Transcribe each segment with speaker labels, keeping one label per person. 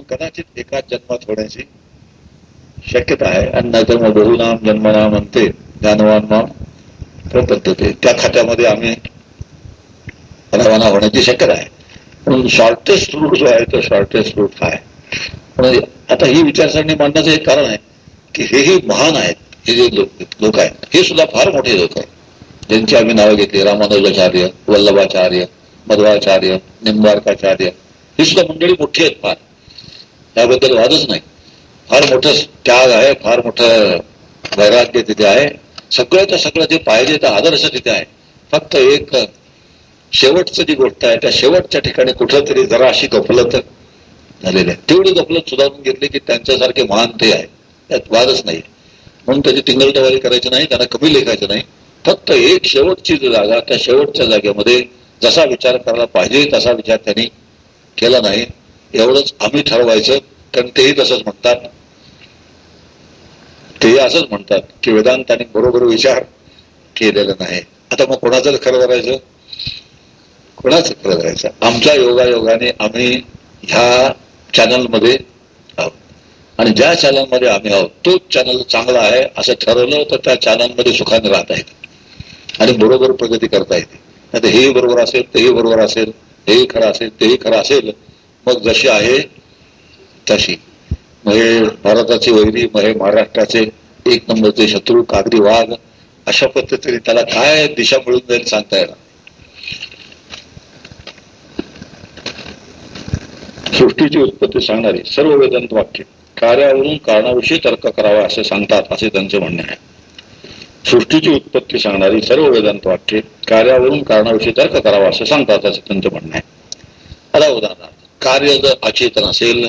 Speaker 1: म्हणून कदाचित एकाच जन्मात होण्याची शक्यता आहे. आणि नाहीतर मग बहुनाम जन्मनाम म्हणते ज्ञानवान नाम प्रपद्धते त्या खात्यामध्ये आम्ही रवाना होण्याची शक्यता आहे. म्हणून शॉर्टेस्ट रूट जो आहे तो शॉर्टेस्ट रूट हा आहे. म्हणजे आता ही विचारसरणी मांडण्याचं एक कारण आहे की हेही महान आहेत. हे जे लोक आहेत हे सुद्धा फार मोठे लोक आहेत. ज्यांची आम्ही नावं घेतली. रामानुजाचार्य वल्लभाचार्य मध्वाचार्य निंबारकाचार्य ही सुद्धा मंडळी मोठी आहेत फार. त्याबद्दल वादच नाही. फार मोठं त्याग आहे फार मोठं वैराग्य तिथे आहे. सगळं तर सगळं जे पाहिजे तर आदर्श तिथे आहे. फक्त एक शेवटचं जी गोष्ट आहे त्या शेवटच्या ठिकाणी कुठंतरी जरा अशी गफलत झालेली आहे. तेवढी गफलत सुधारून घेतली की त्यांच्यासारखे महान ते आहे. त्यात वादच नाही. म्हणून त्याची टिंगलटवारी करायची नाही त्यांना कमी लेखायचं नाही. फक्त एक शेवटची जागा त्या शेवटच्या जागेमध्ये जसा विचार करायला पाहिजे तसा विचार त्यांनी केला नाही. एवढंच आम्ही ठरवायचं कारण तेही तसंच म्हणतात. तेही असंच म्हणतात की वेदांताने बरोबर विचार केलेला नाही. आता मग कोणाचं खरं करायचं? कोणाचं खरं करायचं? आमच्या योगायोगाने आम्ही ह्या चॅनलमध्ये आहोत. आणि ज्या चॅनलमध्ये आम्ही आहोत तोच चॅनल चांगला आहे असं ठरवलं तर त्या चॅनलमध्ये सुखाने राहता येते. आणि बरोबर प्रगती करता येते. नाही हे बरोबर असेल तेही बरोबर असेल हेही खरं असेल तेही खरं असेल मग जशी आहे तशी. मग हे भारताचे वैरी मग हे महाराष्ट्राचे एक नंबरचे शत्रू कागदी वाघ अशा पद्धतीने त्याला काय दिशा मिळून जाईल सांगता येणार? सृष्टीची उत्पत्ती सांगणारी सर्व वेदांत वाक्य कार्यावरून कारणाविषयी तर्क करावा असे सांगतात असे त्यांचे म्हणणे आहे. सृष्टीची उत्पत्ती सांगणारी सर्व वेदांत वाक्य कार्यावरून कारणाविषयी तर्क करावा असे सांगतात असे त्यांचे म्हणणे आहे. आता उदाहरणार्थ कार्य जर अचेतन असेल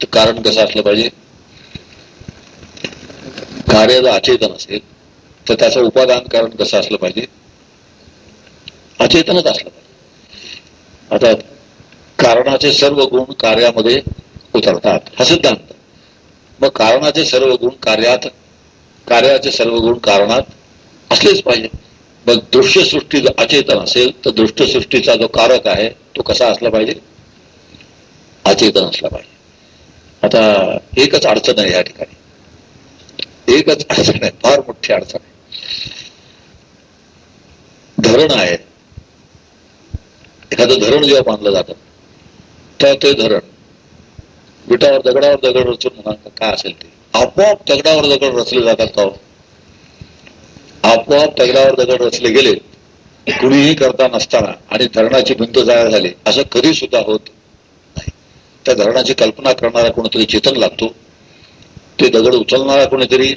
Speaker 1: तर कारण कसं असलं पाहिजे? कार्य जर अचेतन असेल तर त्याचं उपादान कारण कसं असलं पाहिजे? अचेतनच असलं पाहिजे. आता कारणाचे सर्व गुण कार्यामध्ये उतरतात. हा सिद्धांत. मग कारणाचे सर्व गुण कार्यात कार्याचे सर्व गुण कारणात असलेच पाहिजे. मग दृश्यसृष्टी जर अचेतन असेल तर दृष्टसृष्टीचा जो कारक आहे तो कसा असला पाहिजे? अचेतन असला पाहिजे. आता एकच अडचण आहे या ठिकाणी. एकच अडचण आहे फार मोठी अडचण आहे. धरण आहे. एखादं धरण जेव्हा बांधलं जातं तर ते धरण विटावर दगडावर दगड रचून म्हणा काय असेल ते? आपोआप दगडावर दगड रचले जातात का हो? आपोआप दगडावर दगड रचले गेले कुणीही करता नसताना आणि धरणाची भिंत जाया झाली असं कधी सुद्धा होत त्या धरणाची कल्पना करणारा कोणीतरी चेतन लागतो. ते दगड उचलणारा कोणीतरी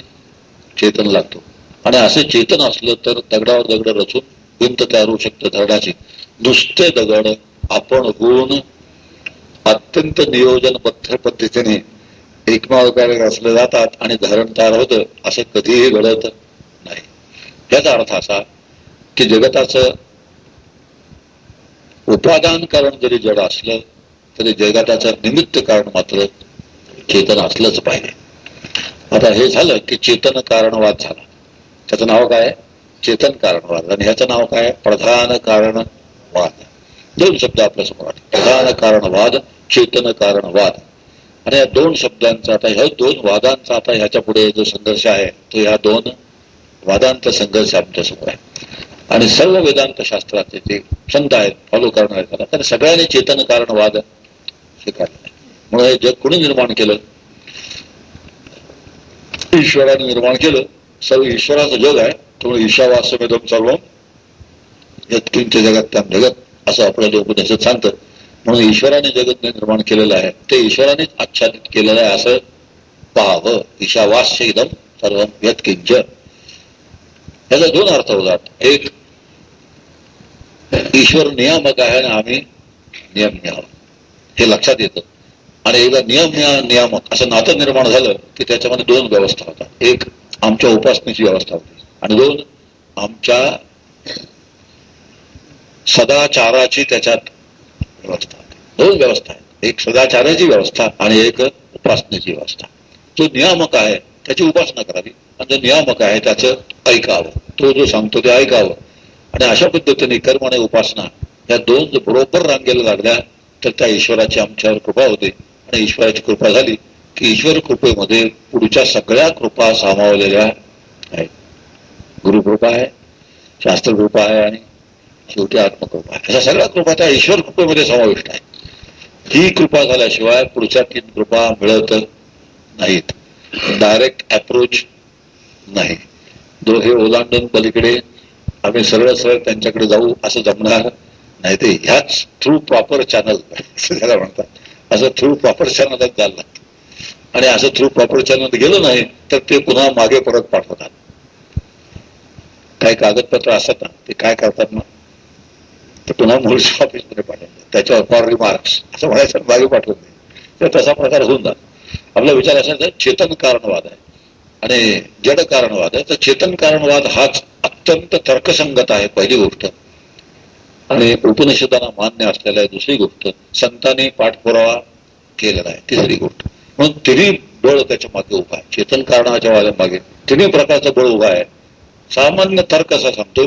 Speaker 1: चेतन लागतो. आणि असे चेतन असलं तर दगडावर दगड रचून भिंत तयार होऊ शकतं धरणाची. नुसते दगड आपण होऊन अत्यंत नियोजनबद्ध पद्धतीने एकमेकाला रचले जातात आणि धरण तयार होतं असं कधीही घडत नाही. याचा अर्थ असा की जगताचं उपादान कारण जरी जड असलं तरी जगताचं निमित्त कारण मात्र चेतन असलंच पाहिजे. आता हे झालं की चेतन कारणवाद झाला. त्याचं नाव काय? चेतन कारणवाद. आणि ह्याचं नाव काय? प्रधान कारणवाद. दोन शब्द आपल्यासमोर प्रधान कारणवाद चेतन कारणवाद. आणि या दोन शब्दांचा आता ह्या दोन वादांचा आता ह्याच्या पुढे जो संघर्ष आहे तो ह्या दोन वादांचा संघर्ष आमच्यासमोर आहे. आणि सर्व वेदांत शास्त्राचे जे संत आहेत फॉलो करणारे त्याला तर सगळ्यांनी चेतन कारणवाद स्वीकारला म्हणून हे जग कोणी निर्माण केलं? ईश्वराने निर्माण केलं. सर्व ईश्वराचं जग आहे. त्यामुळे ईशावासमेदम सर्व यत्किंच जगात त्या जगत असं आपल्याला उपदेशात सांगतं म्हणून ईश्वराने जगत निर्माण केलेलं आहे ते ईश्वरानेच आच्छादित केलेलं आहे असं पाहावं ईशावास्य एकदम सर्व यत्किंच. याचा दोन अर्थ होतात. एक ईश्वर नियामक आहे आणि आम्ही नियम आहोत हे लक्षात येतं. आणि एकदा नियम नियामक असं नातं निर्माण झालं की त्याच्यामध्ये दोन व्यवस्था होतात. एक आमच्या उपासनेची व्यवस्था होती. आणि दोन आमच्या सदाचाराची त्याच्यात व्यवस्था दोन व्यवस्था आहेत. एक सदाचाराची व्यवस्था आणि एक उपासनेची व्यवस्था. जो नियामक आहे त्याची उपासना करावी. आणि जो नियामक आहे त्याचं ऐकावं. तो जो सांगतो ते ऐकावं. आणि अशा पद्धतीने कर्म आणि उपासना या दोन बरोबर रांगेला लागल्या तर त्या ईश्वराची आमच्यावर कृपा होते. आणि ईश्वराची कृपा झाली की ईश्वर कृपेमध्ये पुढच्या सगळ्या कृपा सामावलेल्या आहेत. गुरुकृपा आहे शास्त्रकृपा आहे आणि शेवटी आत्मकृपा आहे. अशा सगळ्या कृपा त्या ईश्वर कृपेमध्ये समाविष्ट आहे ही कृपा झाल्याशिवाय पुढच्या तीन कृपा मिळत नाहीत. डायरेक्ट अप्रोच नाही. दोघे ओलांडून पलीकडे आम्ही सरळ सरळ त्यांच्याकडे जाऊ असं जमणार नाही ते ह्याच थ्रू प्रॉपर चॅनल त्याला म्हणतात. असं थ्रू प्रॉपर चॅनलच लागतं. आणि असं थ्रू प्रॉपर चॅनल गेलं नाही तर ते पुन्हा मागे परत पाठवतात. काही कागदपत्र असतात ना ते काय करतात ना ते पुन्हा मूळच्या ऑफिसमध्ये पाठवतात. त्याच्यावर फॉर रिमार्क्स असं म्हणायचं मागे पाठवत नाही तर तसा प्रकार होऊन जात. आपला विचार असायचा चेतन कारणवाद आहे. आणि जड कारणवाद आहे. तर चेतन कारणवाद हाच अत्यंत तर्कसंगत आहे पहिली गोष्ट. आणि उपनिषदाला मान्य असलेल्या दुसरी गोष्ट संतांनी पाठपुरावा केलेला आहे तिसरी गोष्ट. म्हणून तिन्ही बळ त्याच्यामागे उभा आहे. चेतन कारणाच्या मागे तिन्ही प्रकारचं बळ उभा आहे. सामान्य तर्क असा सांगतो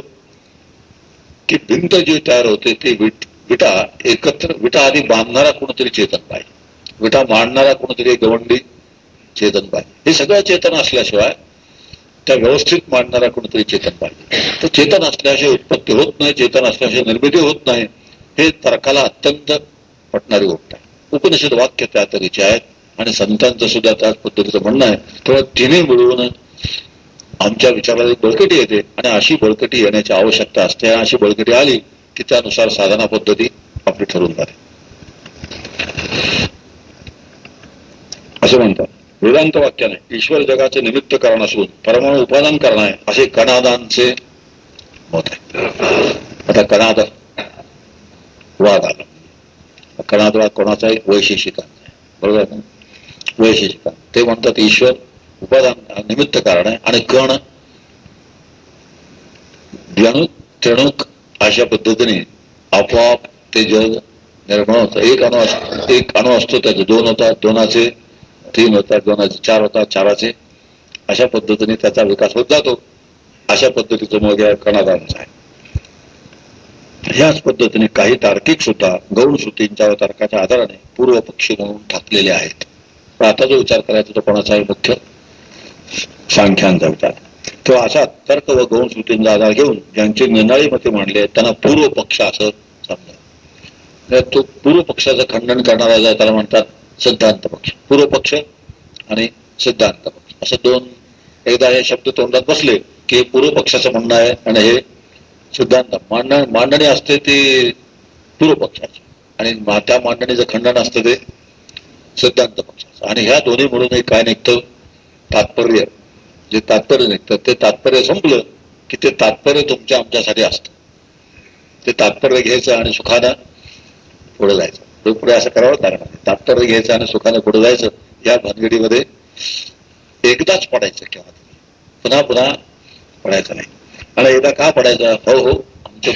Speaker 1: की भिंत जी तयार होते ती विट विटा एकत्र विटा आधी बांधणारा कोणतरी चेतन पाहिजे. विटा मांडणारा कोणतरी गवंडी चेतन पाहिजे. हे सगळं चेतन असल्याशिवाय त्या व्यवस्थित मांडणारा कोणतरी चेतन पाहिजे. तर चेतन असल्याशिवाय उत्पत्ती होत नाही चेतन असल्याशिवाय निर्मिती होत नाही हे तर्काला अत्यंत पटणारी गोष्ट आहे. उपनिषद वाक्य त्या तरीचे आहेत आणि संतांचं सुद्धा त्याच पद्धतीचं म्हणणं आहे. तेव्हा तिन्ही मिळवून आमच्या विचाराला बळकटी येते आणि अशी बळकटी येण्याची आवश्यकता असते अशी बळकटी आली की त्यानुसार साधना पद्धती आपली ठरून जाते. असं म्हणतात. वेदांत वाक्याने ईश्वर जगाचे निमित्त कारण असून परमाणु उपादान कारण आहे असे कणादांचे मत आहे. आता कणाद वाद आला. कणाद वाद कोणाचा एक वैशिष्टिका बरोबर वैशेषिका ते म्हणतात ईश्वर उपादान निमित्त कारण आहे आणि कण जणूक त्रणूक अशा पद्धतीने आपोआप ते जग निर्माण होतं. एक अणु एक अणु असतो त्याचे दोन होतात दोनाचे तीन होतात दोनाचे चार होतात चाराचे. अशा पद्धतीने त्याचा विकास होत जातो. अशा पद्धतीचं मग या आहे ह्याच पद्धतीने काही तार्किक सुद्धा गौण श्रुतींच्या तर्काच्या आधाराने पूर्व पक्षी म्हणून ठाकलेले आहेत. पण आता जो विचार करायचा तो कोणाचा आहे मुख्य सांख्यांचा विचार तो असा तर्क व गौण श्रुतींचा आधार घेऊन ज्यांचे निर्णाळी मते मांडले त्यांना पूर्व पक्ष असं समजा. तो पूर्व पक्षाचं खंडन करणारा त्याला म्हणतात सिद्धांत पक्ष. पूर्व पक्ष आणि सिद्धांत पक्ष. असं दोन एकदा हे शब्द तोंडात बसले की पूर्व पक्षाचं म्हणणं आहे आणि हे सिद्धांत. मांडण मांडणी असते ती पूर्व पक्षाची आणि त्या मांडणीचं खंडन असतं ते सिद्धांत पक्षाचं. आणि ह्या दोन्ही मिळून काय निघतं? तात्पर्य. जे तात्पर्य निघतं ते तात्पर्य संपलं की ते तात्पर्य तुमच्या आमच्यासाठी असतं. ते तात्पर्य घ्यायचं आणि सुखानं पुढे जायचं. पुढे असं करावं कारण तात्पर्य घ्यायचं आणि सुखाने पुढे जायचं या भानगडीमध्ये एकदाच पडायचं किंवा पुन्हा पुन्हा पडायचं नाही. आणि एकदा का पडायचं? हो हो आमचं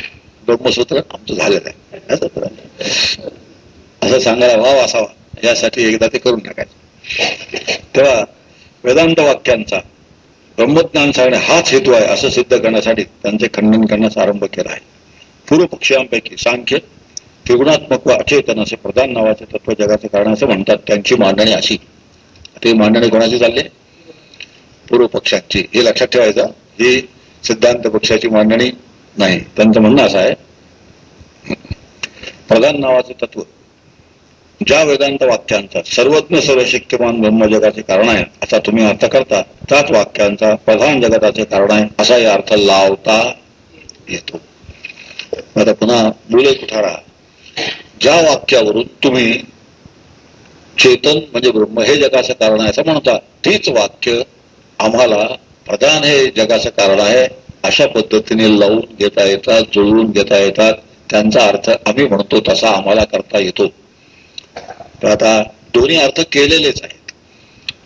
Speaker 1: ब्रह्मसूत्र आमचं झालेलं आहे. असं सांगायला वाव असावा. यासाठी एकदा ते करून टाकायचं. तेव्हा वेदांत वाक्यांचा ब्रह्मज्ञान सांगणे हाच हेतू आहे असं सिद्ध करण्यासाठी त्यांचे खंडन करण्याचा आरंभ केला आहे. पूर्व पक्षांपैकी सांख्य त्रिगुणात्मक व अचेतन असे प्रधान नावाचे तत्व जगाचे कारण असं म्हणतात. त्यांची मांडणी अशी. ते मांडणी कोणाची चालली? पूर्व पक्षांची. हे लक्षात ठेवायचं. ही सिद्धांत पक्षाची मांडणी नाही. त्यांचं म्हणणं असं आहे. प्रधान नावाचे तत्व. ज्या वेदांत वाक्यांचा सर्वज्ञ सर्वशक्यमान ब्रह्म जगाचे कारण आहे असा तुम्ही अर्थ करता त्याच वाक्यांचा प्रधान जगताचे कारण आहे असा या अर्थ लावता येतो. आता पुन्हा मुले कुठारा ज्या वाक्यावरून तुम्ही चेतन म्हणजे ब्रह्म हे जगाचं कारण आहे असं म्हणता तीच वाक्य आम्हाला प्रधान हे जगाचं कारण आहे. अशा पद्धतीने लावून घेता येतात जुळवून घेता येतात. त्यांचा अर्थ आम्ही म्हणतो तसा आम्हाला करता येतो. तर आता दोन्ही अर्थ केलेलेच आहेत.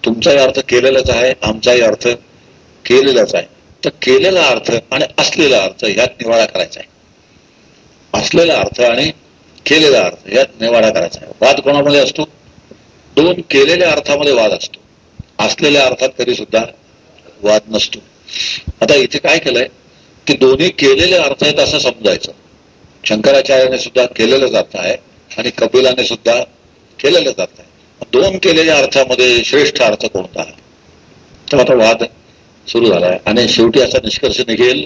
Speaker 1: तुमचाही अर्थ केलेलाच आहे आमचाही अर्थ केलेलाच आहे. तर केलेला अर्थ आणि असलेला अर्थ ह्यात निवाडा करायचा आहे. असलेला अर्थ आणि केलेला अर्थ यात निवाडा करायचा आहे वाद कोणामध्ये असतो? दोन केलेल्या अर्थामध्ये वाद असतो. असलेल्या अर्थात कधी सुद्धा वाद नसतो. आता इथे काय केलंय? की दोन्ही केलेले अर्थ आहेत असं समजायचं. शंकराचार्याने सुद्धा केलेलं अर्थ आहे आणि कपिलाने सुद्धा केलेलं जात आहे. दोन केलेल्या अर्थामध्ये श्रेष्ठ अर्थ कोणता तर आता वाद सुरू झालाय. आणि शेवटी असा निष्कर्ष निघेल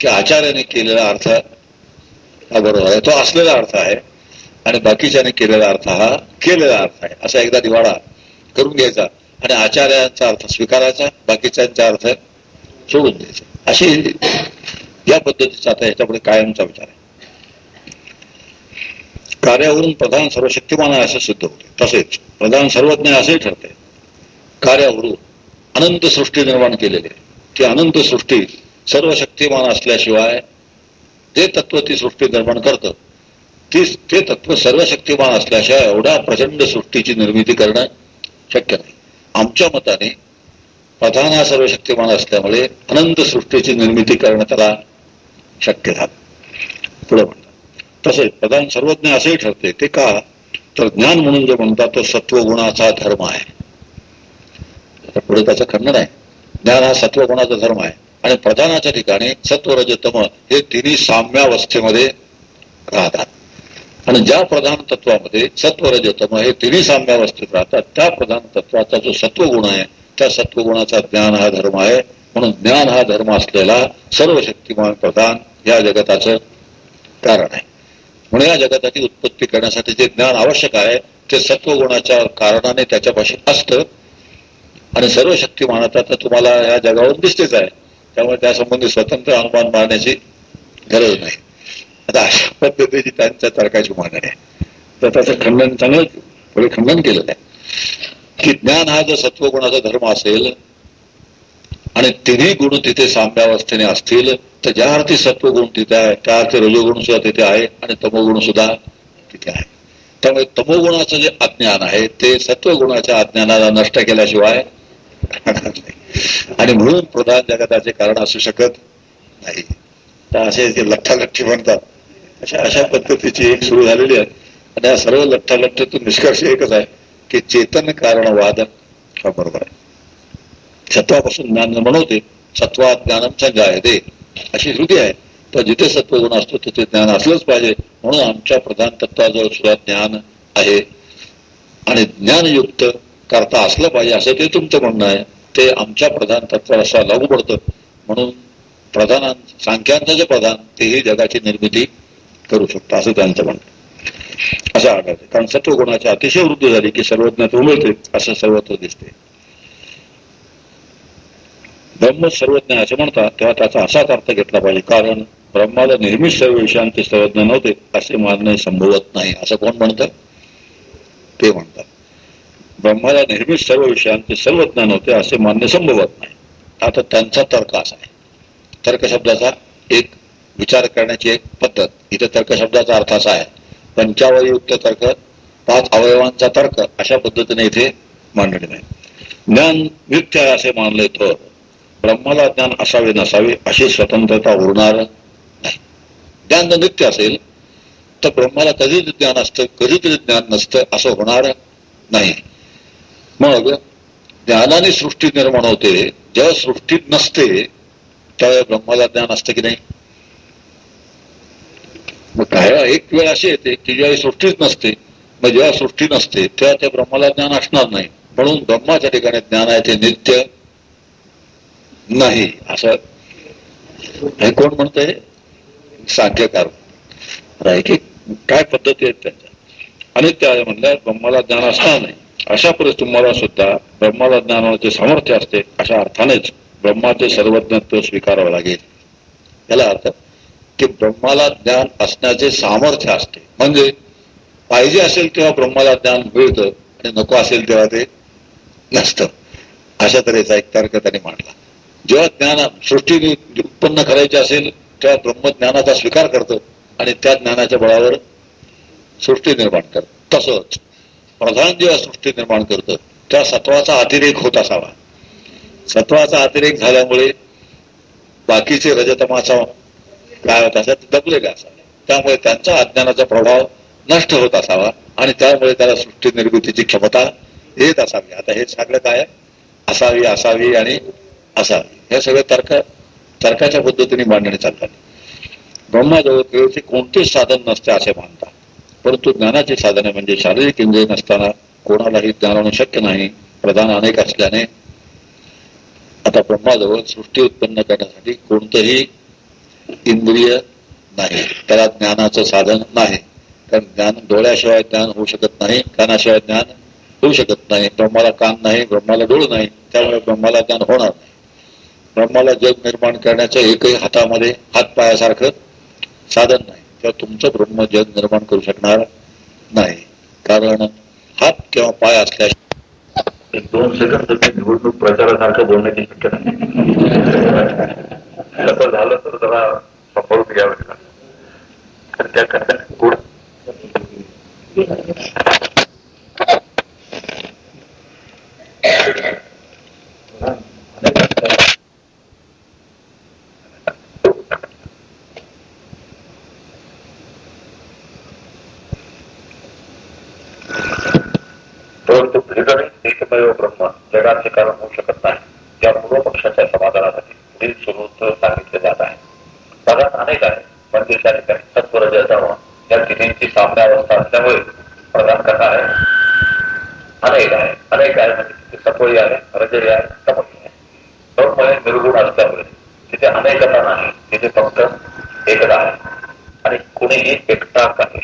Speaker 1: की आचार्याने केलेला अर्थ हा बरोबर आहे. तो असलेला अर्थ आहे आणि बाकीच्याने केलेला अर्थ हा केलेला अर्थ आहे. असा एकदा दिवाळा करून घ्यायचा आणि आचार्यांचा अर्थ स्वीकारायचा बाकीच्यांचा अर्थ सोडून द्यायचा. अशी या पद्धतीचा आता याच्यापुढे कायमचा विचार आहे. कार्यावरून प्रधान सर्वशक्तिमान आहे असं सिद्ध होते. तसेच प्रधान सर्वज्ञ असे ठरते. कार्यावरून अनंत सृष्टी निर्माण केलेली आहे. ती अनंत सृष्टी सर्व शक्तिमान असल्याशिवाय जे तत्व ती सृष्टी निर्माण करतं ती ते तत्व सर्व शक्तिमान असल्याशिवाय एवढ्या प्रचंड सृष्टीची निर्मिती करणं शक्य नाही. आमच्या मताने प्रधान हा सर्व शक्तिमान असल्यामुळे अनंत सृष्टीची निर्मिती करणं त्याला शक्य झालं. पुढे म्हणतात तसेच प्रधान सर्वज्ञ असेही ठरते ते का तर ज्ञान म्हणून जे म्हणतात तो सत्वगुणाचा धर्म आहे. पुढे त्याचं खंडन आहे. ज्ञान हा सत्वगुणाचा धर्म आहे. आणि प्रधानाच्या ठिकाणी सत्वरजतम हे तिन्ही साम्यावस्थेमध्ये राहतात. आणि ज्या प्रधान तत्वामध्ये सत्वरजतम हे तिन्ही साम्यावस्थेत राहतात त्या प्रधान तत्वाचा जो सत्वगुण आहे त्या सत्वगुणाचा ज्ञान हा धर्म आहे. म्हणून ज्ञान हा धर्म असलेला सर्व शक्तिमान प्रधान या जगताचं कारण आहे. म्हणून या जगताची उत्पत्ती करण्यासाठी जे ज्ञान आवश्यक आहे ते सत्वगुणाच्या कारणाने त्याच्यापाशी असतं. आणि सर्व शक्तिमानाचा तर तुम्हाला या जगावर दिसतेच आहे. त्यामुळे त्यासंबंधी स्वतंत्र अनुमान मारण्याची गरज नाही. आता अशा पद्धतीची त्यांच्या तर्काची मागणी आहे. तर त्याचं खंडन चांगलं पुढे खंडन केलेलं आहे. की ज्ञान हा जर सत्वगुणाचा धर्म असेल आणि तिन्ही गुण तिथे साम्यावस्थेने असतील तर ज्या अर्थी सत्वगुण तिथे आहे त्या अर्थी रजोगुण सुद्धा तिथे आहे आणि तमोगुण सुद्धा तिथे आहे. त्यामुळे तमोगुणाचं जे अज्ञान आहे ते सत्वगुणाच्या अज्ञानाला नष्ट केल्याशिवाय आणि म्हणून प्रधान जगताचे कारण असू शकत नाही. तर असे जे लठ्ठालठ्ठी म्हणतात अशा अशा पद्धतीची एक सुरू झालेली आहे. आणि या सर्व लठ्ठालठ्ठीतून निष्कर्ष एकच आहे की चेतन कारणवाद हा बरोबर आहे. सत्वापासून ज्ञान बनवते सत्वात ज्ञानम दे अशी श्रुती आहे. तर जिथे सत्वगुण असतो तिथे ज्ञान असलंच पाहिजे. म्हणून आमच्या प्रधान तत्वाजवळ सुद्धा ज्ञान आहे. आणि ज्ञानयुक्त करता असलं पाहिजे असं ते तुमचं म्हणणं आहे. ते आमच्या प्रधान तत्वाला असं लागू पडतं. म्हणून प्रधान सांख्यांचं जे प्रधान तेही जगाची निर्मिती करू शकतं असं त्यांचं म्हणणं असं आढळते. कारण सत्वगुणाची अतिशय वृद्धी झाली की सर्वज्ञात उमळते असं सर्वत्र दिसते. ब्रह्म सर्वज्ञ असे म्हणतात तेव्हा त्याचा असाच अर्थ घेतला पाहिजे. कारण ब्रह्माला नेहमीच सर्व विषयांचे सर्वज्ञ नव्हते असे मानणे संभवत नाही. असं कोण म्हणतं? ते म्हणतात. ब्रह्माला नेहमीच सर्व विषयांचे सर्व ज्ञान होते असे मान्य संभवत नाही. आता त्यांचा तर्क असा आहे. तर्क शब्दाचा एक विचार करण्याची एक पद्धत इथे तर्क शब्दाचा अर्थ असा आहे. पंचावयुक्त तर्क पाच अवयवांचा तर्क अशा पद्धतीने इथे मांडले नाही. ज्ञान नित्य आहे असे मानले तर ब्रह्माला ज्ञान असावे नसावे अशी स्वतंत्रता उरणार नाही. ज्ञान जर नित्य असेल तर ब्रह्माला कधीच ज्ञान असतं कधीतरी ज्ञान नसतं असं होणार नाही. मग ज्ञानाने सृष्टी निर्माण होते. जेव्हा सृष्टीत नसते त्यावेळेस ब्रह्माला ज्ञान असतं की नाही? मग काय? एक वेळ अशी येते की ज्यावेळी सृष्टीच नसते मग जेव्हा सृष्टी नसते तेव्हा त्या ब्रह्माला ज्ञान असणार नाही. म्हणून ब्रह्माच्या ठिकाणी ज्ञान आहे ते नित्य नाही. असं हे कोण म्हणतंय? सांख्यकार. काय पद्धती आहेत त्यांच्या? अनित्य आहे म्हणल्या ब्रह्माला ज्ञान असणार नाही. अशा परिस्थिती तुम्हाला सुद्धा ब्रह्माला ज्ञानाचे सामर्थ्य असते अशा अर्थानेच ब्रह्माचे सर्वज्ञत्व स्वीकारावं लागेल. याला अर्थ की ब्रह्माला ज्ञान असण्याचे सामर्थ्य असते. म्हणजे पाहिजे असेल तेव्हा ब्रह्माला ज्ञान मिळतं आणि नको असेल तेव्हा ते नसतं. अशा तऱ्हेचा एक तर्क त्यांनी मांडला. जेव्हा ज्ञान सृष्टीने उत्पन्न करायचे असेल तेव्हा ब्रह्मज्ञानाचा स्वीकार करतं आणि त्या ज्ञानाच्या बळावर सृष्टी निर्माण करतो. तसंच प्रधान जेव्हा सृष्टी निर्माण करतं त्या सत्वाचा अतिरेक होत असावा. सत्वाचा अतिरेक झाल्यामुळे बाकीचे रजतमाचा काय होत असा दबले का असावे. त्यामुळे त्यांचा अज्ञानाचा प्रभाव नष्ट होत असावा आणि त्यामुळे त्याला सृष्टी निर्मितीची क्षमता येत असावी. आता हे सगळं काय? असावी असावी आणि असावी. हे सगळे तर्क तर्काच्या पद्धतीने मांडणी चालतात. ब्रह्माजवळ केळचे कोणतेच साधन नसते असे मानतात. परंतु ज्ञानाची साधने म्हणजे शारीरिक इंद्रिय नसताना कोणालाही ज्ञान होणं शक्य नाही. प्रधान अनेक असल्याने आता ब्रह्माजवळ सृष्टी उत्पन्न करण्यासाठी कोणतंही इंद्रिय नाही. त्याला ज्ञानाचं साधन नाही. कारण ज्ञान डोळ्याशिवाय ज्ञान होऊ शकत नाही कानाशिवाय ज्ञान होऊ शकत नाही. ब्रह्माला कान नाही ब्रह्माला डोळ नाही. त्यामुळे ब्रह्माला ज्ञान होणार ब्रह्माला जग निर्माण करण्याचं एकही हातामध्ये हातपायासारखं साधन नाही. किंवा तुमचं ब्रह्म जग निर्माण करू शकणार नाही. कारण हात किंवा पाय असल्या दोन सेकंद निवडणूक प्रचारासारखं बोलण्याची शक्यता नाही. तसं झालं तर जरा समोरून घ्यावे कारण त्याकरता गुण राज्यकारण होऊ शकत नाही. या पूर्व पक्षाच्या समाधानासाठी पुढील सुरुवात सांगितले जात आहे. भागात अनेक आहे म्हणजे त्या ठिकाणी सत्वर जावा या सामना साम्यावस्था असल्यामुळे प्रदान करणार आहे. अनेक आहे. अनेक आहे म्हणजे तिथे सत्वरी आहे रजय आहे तपरी आहे. दोनमुळे निर्गुण असल्यामुळे तिथे अनेकता नाही. तिथे फक्त एकदा आहे. आणि कुणीही एकटा आहे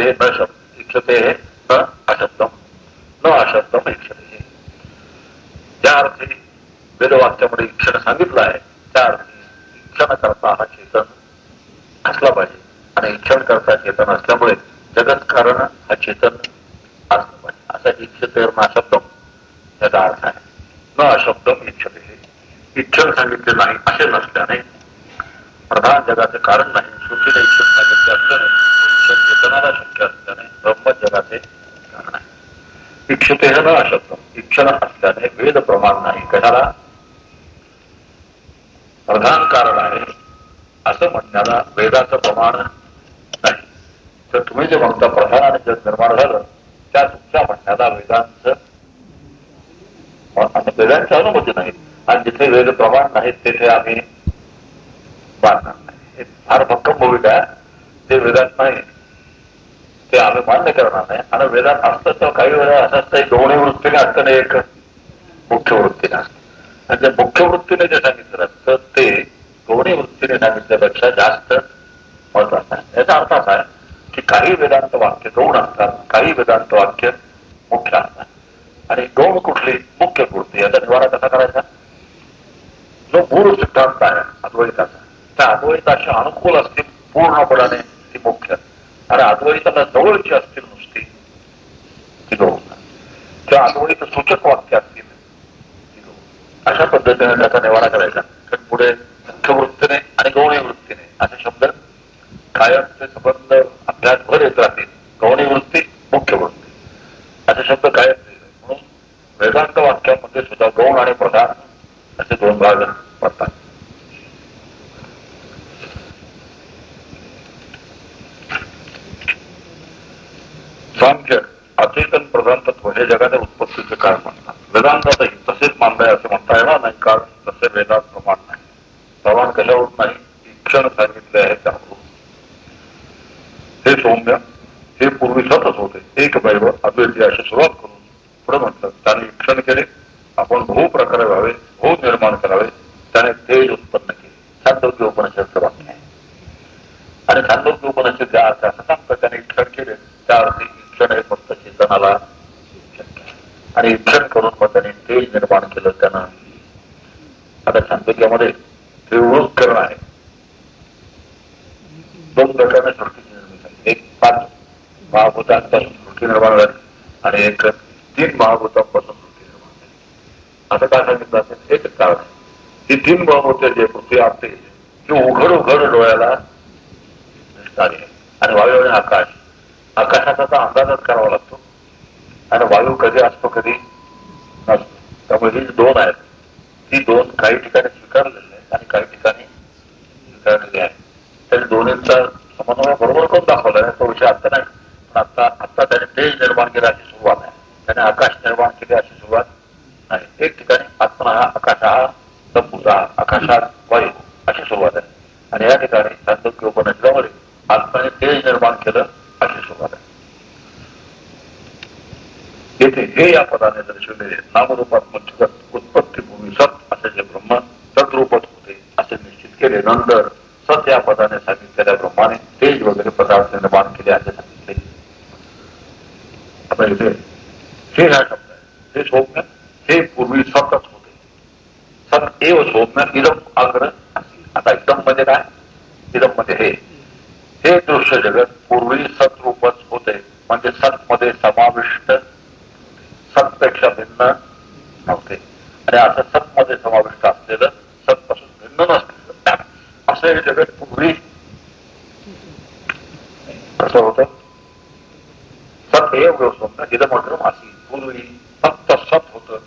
Speaker 1: इक्षते न शब्द इक्षते न अशब्दम न अशब्दम इक्षते ज्या अर्थी वेदवाक्यामध्ये इक्षण सांगितलं आहे. त्या अर्थी इक्षण करता हा चेतन असला पाहिजे. आणि इक्षण करता चेतन असल्यामुळे जगत कारण हा चेतन असलं पाहिजे. असा इच्छते न अशब्दम याचा अर्थ आहे. न अशब्दम इच्छते इच्छन सांगितले नाही असे नसल्याने प्रधान जगाचं कारण नाही सुखीने इच्छित इक्षितेह न शब्द इक्षण असल्याने वेद प्रमाण नाही. कशाला? प्रधान कारण आहे. असं म्हणण्याला वेदाचं प्रमाण नाही. तर तुम्ही जे म्हणता प्रधान आणि जग निर्माण झालं त्या तुमच्या म्हणण्याला वेदांचं वेदांची अनुमती नाही आणि जिथे वेद प्रमाण नाहीत तिथे आम्ही बांधणार नाही. हे फार भक्कम भूमिका ते वेदांत नाही. ते आम्ही मान्य करणार नाही. आणि वेदात असतं काही वेळा असं दोन्ही वृत्तीने असतं एक मुख्य वृत्तीने असतं. आणि त्या मुख्य वृत्तीने जे सांगितलं असतं ते दोन्ही वृत्तीने सांगितल्यापेक्षा जास्त महत्वाचं आहे. याचा अर्थ असा आहे की काही वेदांत वाक्य दोन असतात काही वेदांत वाक्य मुख्य असतात. आणि दोन कुठली मुख्य कृती याचा निवारा कसा करायचा? जो मूळ सिद्धांत आहे अद्वैताचा. त्या अद्वैताशी अनुकूल असतील पूर्णपणाने ती मुख्य. अरे आजवळीताला जवळचे असतील नुसते. ती दोन. किंवा अद्वैत सूचक वाक्य असतील. ती अशा पद्धतीने त्याचा निवाडा करायचा. कारण पुढे मुख्य वृत्तीने आणि गौणी वृत्तीने असे शब्द कायमचे संबंध अभ्यासभर येत राहतील. गौणी वृत्ती मुख्य वृत्ती असे शब्द कायम म्हणून वेदांत वाक्यामध्ये सुद्धा गौण आणि प्रधान असे दोन भाग सांख्य अचेतन प्रधान तत्व हे जगाच्या उत्पत्तीचे काय म्हणतात? वेदांतातही तसेच मानलंय असं म्हणता येणार नाही कारण तसे वेदात प्रमाण नाही. प्रमाण कशावर नाही? शिक्षण सांगितलं आहे त्यावरून हे सौम्य हे पूर्वी सतत होते एक वैव अद्वैती अशी सुरुवात करून पुढे म्हटलं त्याने क्षण केले आपण बहु प्रकारे व्हावे बहु निर्माण करावे त्याने तेज उत्पन्न केले छांदोग्य उपनिषदचं वाक्य आहे आणि छांदोग्य उपनिषद ज्या अर्थ असं सांगतं त्याने क्षण केले त्या अर्थी क्षण हे फक्त चेतनाला शक्य आहे. आणि क्षण करून मग त्याने तेज निर्माण केलं त्यानं आता छांदोग्यामध्ये ते करण आहे दोन प्रकारने सृष्टीची निर्मिती झाली एक पाच सृष्टी निर्माण झाली. आणि एक तीन महाभूतांपासून सृष्टी निर्माण झाली. असं काय सांगितलं असेल? एक कारण ही तीन महाभूत जे पृथ्वी आपते ती उघड उघड डोळ्याला दिसणारी आहे आणि वायू आणि आकाश. आकाशाचा अंदाजच करावा लागतो. आणि वायू कधी असतो कधी नसतो. त्यामुळे ही दोन आहेत ती दोन काही ठिकाणी स्वीकारलेली आहेत आणि काही ठिकाणी स्वीकारलेली आहे त्या दोन्हींचा समन्वय बरोबर करून दाखवला आहे तो विषय आता नाही. आता आता त्याने तेज निर्माण केला अशी सुरुवात आहे. त्याने आकाश निर्माण केली अशी सुरुवात नाही. एक ठिकाणी आत्मा हा आकाश हा संपूचा आकाशात वायू अशी सुरुवात आहे. आणि या ठिकाणी चांदोक्य उपनिषदामध्ये आत्माने तेज निर्माण केलं अशी सुरुवात आहे. येथे हे या पदाने दर्शवलेले नामरूपात्मक जगत उत्पत्तीभूमी सत असे जे ब्रह्म सद्रूपच होते असे निश्चित केले. नंतर सत या पदाने सांगितलेल्या ब्रह्माने तेज वगैरे पदार्थ निर्माण केले असे सांगितले आता हे ह्या शब्द हे सौम्य हे पूर्वी सतच होते. सत एव सौम्य इदम अग्र आता एकदम म्हणजे काय? इदम म्हणजे हे. हे दृश्य जगत पूर्वी सतरूपच होते. म्हणजे सत मध्ये समाविष्ट सतपेक्षा भिन्न नव्हते. आणि असं सतमध्ये समाविष्ट असलेलं सतपासून भिन्न नसलेलं. असं हे जगत पूर्वी कसं होतं. सत स्वप्न व्यवस्था इथं पूर्वी फक्त सत होतं.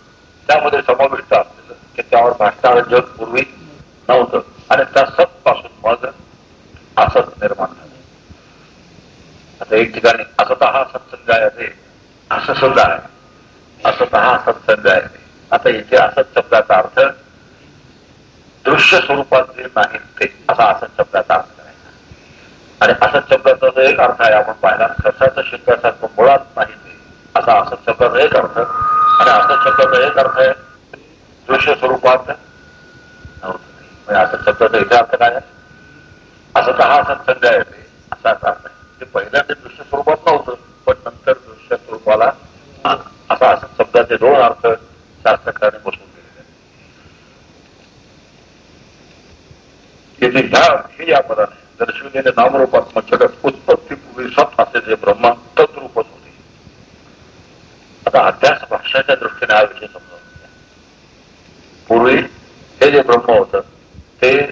Speaker 1: त्यामध्ये समाविष्ट असलेलं की त्यावर भासणारं जग पूर्वी नव्हतं. आणि त्या सत पासून मग असत निर्माण झालं. आता एक ठिकाणी असत हा सत्संग आहे असं सुद्धा आहे. असत हा सत्संग आहे आता इथे असत शब्दाचा अर्थ दृश्य स्वरूपात जे नाही ते असा असत शब्दाचा अर्थ आणि असत शब्दाचा जो एक अर्थ आहे आपण पाहिला कशाचं शिकण्यासारखं मुळात नाही. ते असा असत शब्दाचा एक अर्थ. आणि असत शब्दाचा एक अर्थ आहे दृश्य स्वरूपात. म्हणजे असत शब्दाचा इथे अर्थ काय आहे? असं तर हा सत्संग आहे ते असा अर्थ आहे. ते पहिल्यांदा दृश्य स्वरूपात नव्हतं पण नंतर दृश्य स्वरूपाला असा असं शब्दाचे दोन अर्थ शास्त्रकाराने बसून दिलेले आहेत. ह्या या पदाने दर्शविलेले नामरूपात्मक जगत उत्पत्तीपूर्वी सत असे जे ब्रह्मा तद्रूपच होते. आता अध्यास भाषाच्या दृष्टीने हा विषय समजावून पूर्वी हे जे ब्रह्म होतं ते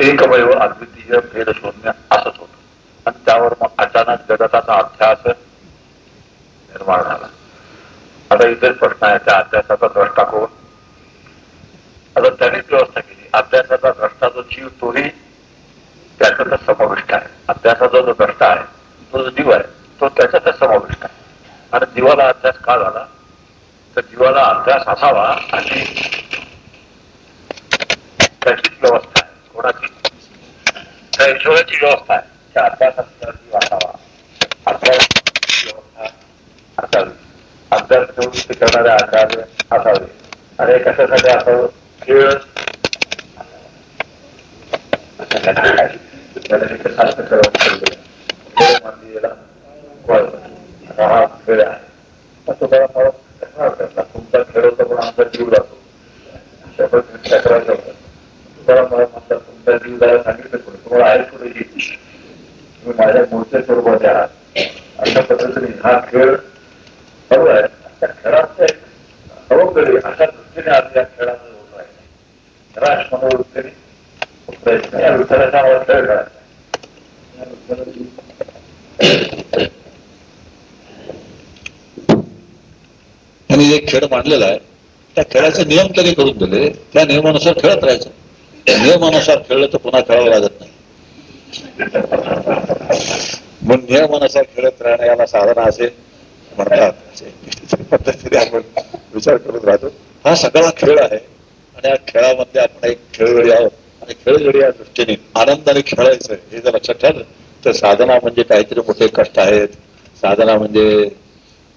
Speaker 1: एकमेव अद्वितीय भेद शून्य असंच होतं. आणि त्यावर मग अचानक जगताचा अभ्यास निर्माण झाला. आता इतर प्रश्न आहे त्या अभ्यासाचा द्रष्टा कोण? आता त्यानेच व्यवस्था केली. अभ्यासाचा द्रष्टा जो जीव तोही त्याच्यातच समाविष्ट आहे. अभ्यासाचा जो द्रष्टा आहे तो जो जीव आहे तो त्याच्यातच समाविष्ट आहे. आणि जीवाला अभ्यास का झाला? तर जीवाला अभ्यास असावा आणि त्याचीच व्यवस्था आहे. कोणाची? त्या ईश्वराची व्यवस्था आहे. त्या अभ्यासाचा जीव असावा. अभ्यास व्यवस्था असावी. अभ्यास प्रवृत्ती करणारे आचार्य असावे. आणि कशासाठी असावं? खेळ. हा खेळ आहे तुमचा खेळ होता पण आमचा जीव जातो तक्रार करतात तुम्हाला मला म्हणतात तुमचा जीव जायला सांगितलं पुढे तुम्हाला आहे पुढे तुम्ही माझ्या मूळच्या स्वरूपात आहात अशा पद्धतीने हा खेळ सर्व आहे त्या खेळाचं एक सवंगडी अशा दृष्टीने आज या खेळामध्ये होत आहे राश मनोवृत्तीने प्रयत्न या विठ्ठलाच्या नावावर खेळ खेळायचा त्यांनी जे खेळ मांडलेला आहे त्या खेळाचे नियम त्यांनी करून दिले. त्या नियमानुसार खेळत राहायचं. त्या नियमानुसार खेळलं तर पुन्हा खेळावं लागत नाही. मग नियमानुसार खेळत राहणं याला साधना असे म्हणतात. पद्धतीने आपण विचार करत राहतो. हा सगळा खेळ आहे. आणि या खेळामध्ये आपण एक खेळगडी आहोत. आणि खेळगडी या दृष्टीने आनंदाने खेळायचं हे जर लक्षात ठेवलं तर साधना म्हणजे काहीतरी मोठे कष्ट आहेत. साधना म्हणजे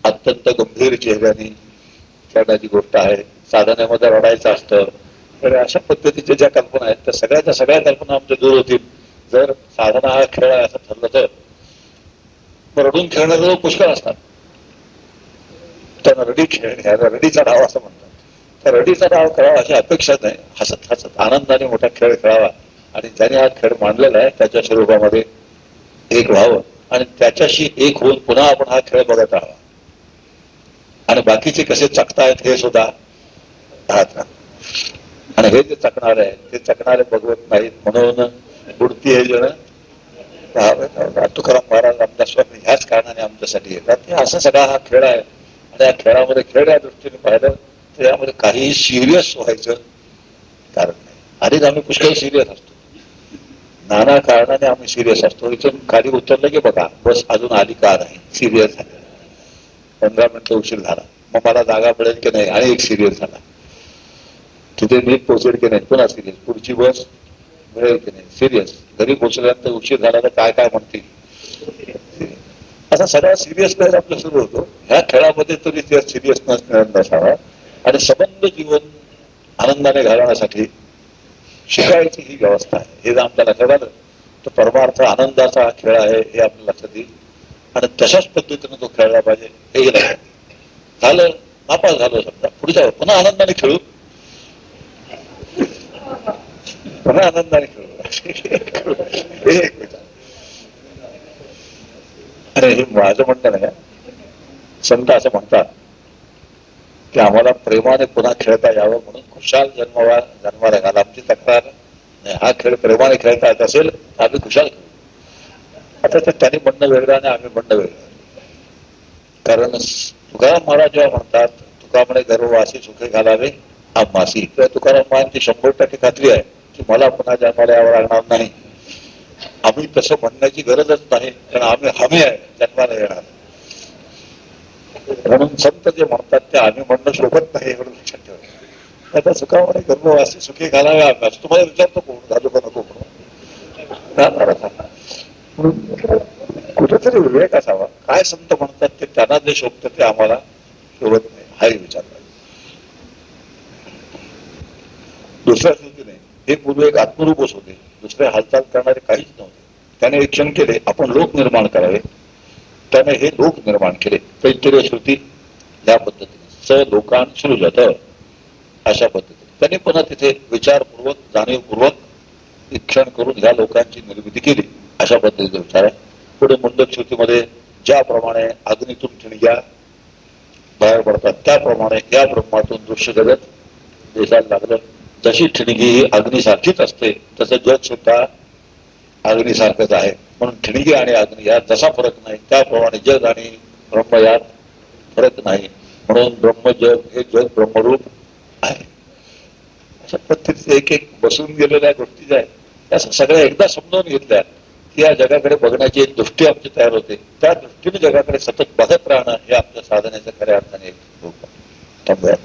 Speaker 1: अत्यंत गंभीर चेहऱ्याने करण्याची गोष्ट आहे. साधनेमध्ये रडायचं असतं. तर अशा पद्धतीच्या ज्या कल्पना आहेत त्या सगळ्याच्या सगळ्या कल्पना आमच्या दूर होतील. जर साधना हा खेळ आहे असं ठरलं तर. रडून खेळणारे लोक पुष्कळ असतात. त्यांना रडी खेळणे रडीचा डाव असं म्हणतात. तर रडीचा डाव करावा अशी अपेक्षा नाही. हसत हसत आनंदाने मोठा खेळ खेळावा. आणि ज्याने हा खेळ मांडलेला आहे त्याच्या स्वरूपामध्ये एक व्हावं. आणि त्याच्याशी एक होऊन पुन्हा आपण हा खेळ बघत राहावा. आणि बाकीचे कसे चकतायत हे सुद्धा राहत आणि हे जे चकणारे आहेत ते चकणारे बघवत नाहीत म्हणून बुडती हे जण तुकाराम महाराज आमच्या स्वामी ह्याच कारणाने आमच्यासाठी येतात. हे असा सगळा हा खेळ आहे. आणि या खेळामध्ये खेळ या दृष्टीने पाहिलं तर यामध्ये काहीही सिरियस व्हायचं कारण नाही. आधीच आम्ही पुष्कळ सिरियस असतो. नाना कारणाने आम्ही सिरियस असतो. इथून खाली उतरलं की बघा बस अजून आली का नाही? सिरियस झाली पंधरा मिनिटं उशीर झाला. मग मला जागा मिळेल की नाही? आणि एक सिरियस झाला. तिथे नीट पोहोचेल की नाही? पुन्हा सिरियस पुढची बस मिळेल की नाही? सिरियस घरी पोहोचल्यानंतर उशीर झाला तर काय काय म्हणतील? असा सगळा सिरियसनेस आपलं सुरू होतो. ह्या खेळामध्ये तरी त्या सिरियसनेस मिळत नसावा. आणि सबंध जीवन आनंदाने घालवण्यासाठी शिकायची ही व्यवस्था आहे. हे जर आमच्या लक्षात आलं तर परमार्थ आनंदाचा खेळ आहे हे आपल्या लक्षात येईल. आणि तशाच पद्धतीने तो खेळला पाहिजे हेही लक्षात झालं नापास झालं समजा. पुढच्या पुन्हा आनंदाने खेळू. पुन्हा आनंदाने खेळू. हे एक हे माझं म्हणणं नाही संत असं म्हणतात की आम्हाला प्रेमाने पुन्हा खेळता यावं म्हणून खुशाल जन्मवा जन्माला घाला आमची तक्रार. हा खेळ प्रेमाने खेळता येत असेल तर आम्ही खुशाल खेळू आता तर त्यांनी म्हणणं वेगळं आणि आम्ही म्हणणं वेगळं. कारण तुकाराम महाराज जेव्हा म्हणतात तुका म्हणे गर्भवासी सुखे घालावे आम्हासी किंवा तुकाराम महाराजांची शंभर टक्के खात्री आहे की मला पुन्हा जन्माला यावं लागणार नाही. आम्ही तसं म्हणण्याची गरजच नाही कारण आम्ही हमी आहे जन्माला येणार. म्हणून संत जे म्हणतात ते आम्ही म्हणणं शोभत नाही एवढं लक्षात ठेवा. आता सुखामध्ये गर्भवासी सुखी घालावे आम्ही तुम्हाला विचारतो कोण? झालो का नको म्हणून. कुठेतरी विवेक असावा. काय संत म्हणतात ते त्यांना जे शोभतं ते आम्हाला शोभत नाही हाही विचार दुसऱ्या स्थितीने हे पूर्वी एक आत्मरूपच होते. दुसरे हालचाल करणारे काहीच नव्हते. त्याने एक क्षण केले आपण लोक निर्माण करावे. त्याने हे लोक निर्माण केले. तैत्तरीय श्रुती या पद्धतीने. स लोकां जात अशा पद्धतीने. त्यांनी पुन्हा तिथे विचारपूर्वक जाणीवपूर्वक क्षण करून ह्या लोकांची निर्मिती केली. अशा पद्धतीचा विचार आहे. पुढे मुंडक श्रुतीमध्ये ज्याप्रमाणे अग्नीतून ठिणग्या बाहेर पडतात त्याप्रमाणे या ब्रह्मातून दृश्य जगत दिसायला लागलं. जशी ठिणगी ही अग्नीसारखीच असते तसं जग सुद्धा अग्नीसारखंच आहे. म्हणून ठिणगी आणि अग्नी यात तसा फरक नाही त्याप्रमाणे जग आणि ब्रह्म यात फरक नाही. म्हणून ब्रह्म जग हे जग ब्रह्मरूप आहे. अशा पद्धतीचे एक एक बसून गेलेल्या गोष्टी ज्या आहेत त्या सगळ्या एकदा समजावून घेतल्या की या जगाकडे बघण्याची एक दृष्टी आमची तयार होते. त्या दृष्टीने जगाकडे सतत बघत राहणं हे आपल्या साधनेचं खऱ्या अर्थाने एक थांबूया.